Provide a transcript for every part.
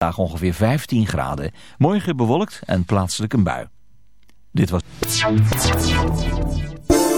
Vandaag ongeveer 15 graden. Morgen bewolkt en plaatselijk een bui. Dit was...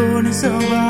Corners of our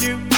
you.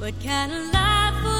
What kind of life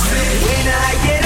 When I get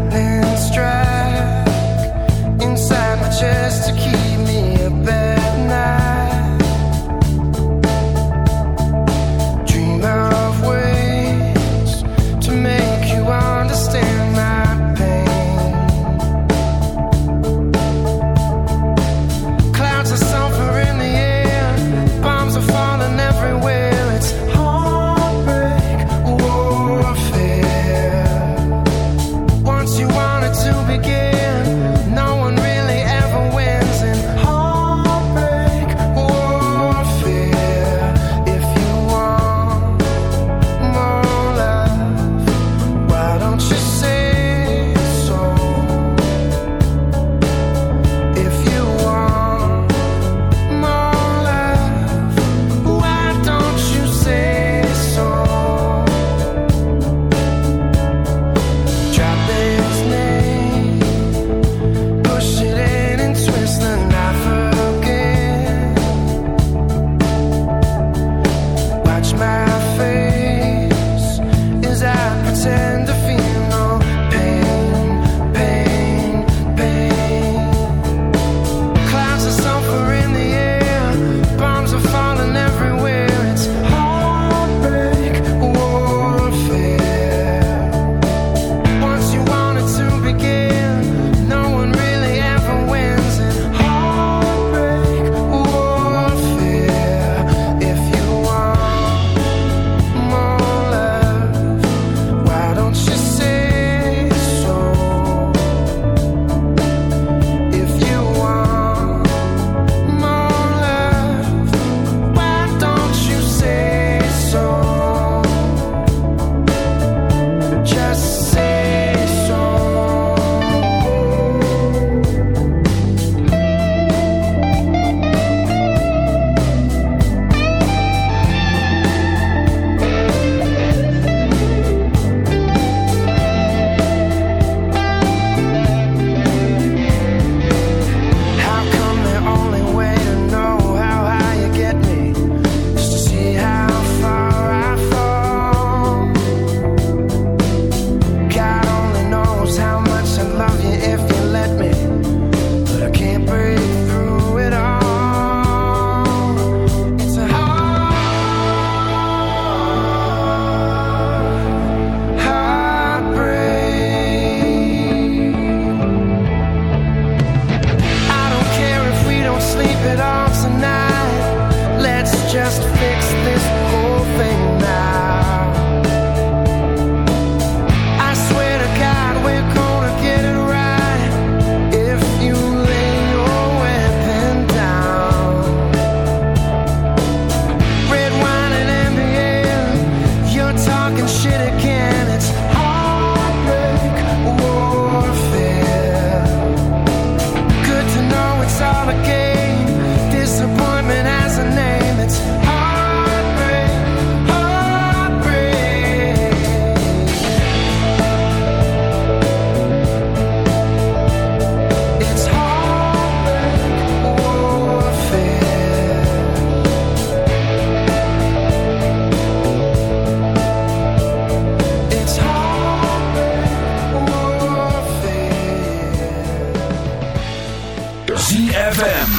bad.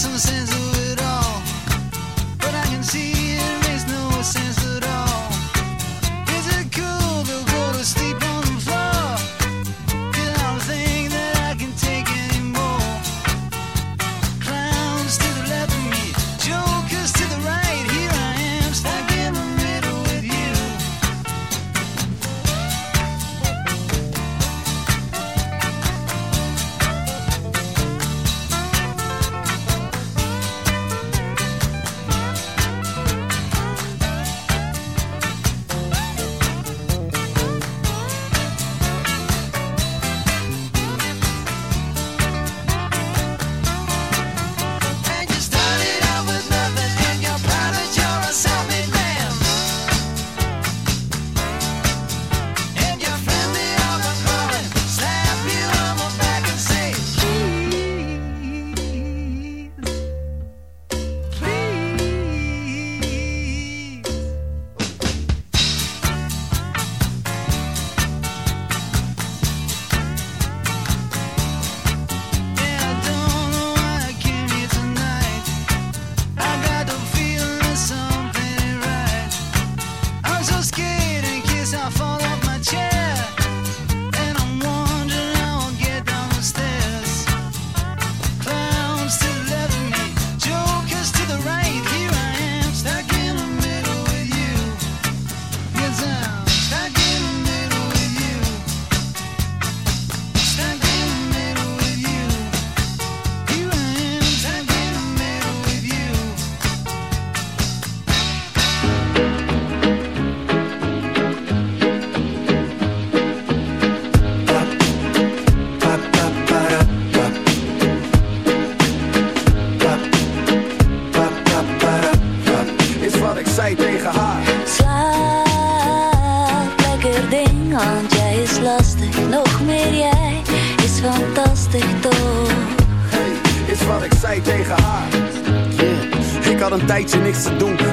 Jason said.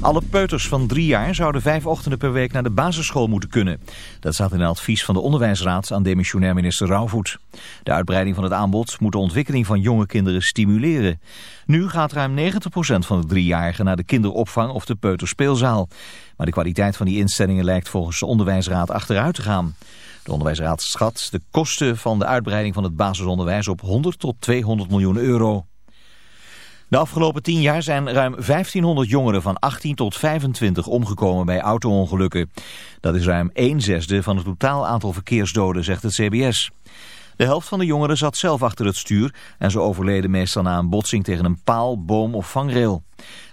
Alle peuters van drie jaar zouden vijf ochtenden per week naar de basisschool moeten kunnen. Dat staat in een advies van de Onderwijsraad aan demissionair minister Rauwvoet. De uitbreiding van het aanbod moet de ontwikkeling van jonge kinderen stimuleren. Nu gaat ruim 90% van de driejarigen naar de kinderopvang of de peuterspeelzaal. Maar de kwaliteit van die instellingen lijkt volgens de Onderwijsraad achteruit te gaan. De Onderwijsraad schat de kosten van de uitbreiding van het basisonderwijs op 100 tot 200 miljoen euro. De afgelopen tien jaar zijn ruim 1500 jongeren van 18 tot 25 omgekomen bij auto-ongelukken. Dat is ruim 1 zesde van het totaal aantal verkeersdoden, zegt het CBS. De helft van de jongeren zat zelf achter het stuur en ze overleden meestal na een botsing tegen een paal, boom of vangrail.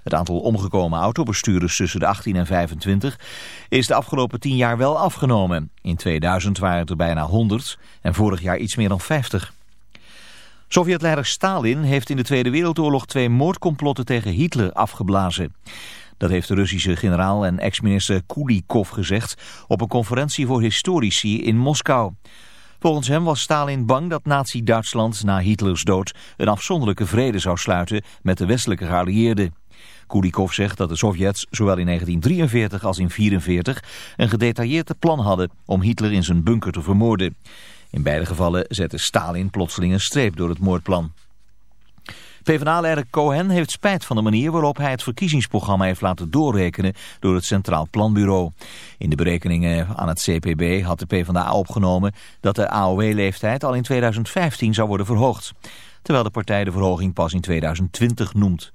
Het aantal omgekomen autobestuurders tussen de 18 en 25 is de afgelopen 10 jaar wel afgenomen. In 2000 waren het er bijna 100 en vorig jaar iets meer dan 50. Sovjetleider Stalin heeft in de Tweede Wereldoorlog twee moordcomplotten tegen Hitler afgeblazen. Dat heeft de Russische generaal en ex-minister Kulikov gezegd op een conferentie voor historici in Moskou. Volgens hem was Stalin bang dat nazi-Duitsland na Hitlers dood een afzonderlijke vrede zou sluiten met de westelijke geallieerden. Kulikov zegt dat de Sovjets zowel in 1943 als in 1944 een gedetailleerd plan hadden om Hitler in zijn bunker te vermoorden. In beide gevallen zette Stalin plotseling een streep door het moordplan. PvdA-leider Cohen heeft spijt van de manier waarop hij het verkiezingsprogramma heeft laten doorrekenen door het Centraal Planbureau. In de berekeningen aan het CPB had de PvdA opgenomen dat de AOW-leeftijd al in 2015 zou worden verhoogd. Terwijl de partij de verhoging pas in 2020 noemt.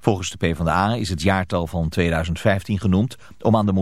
Volgens de PvdA is het jaartal van 2015 genoemd om aan de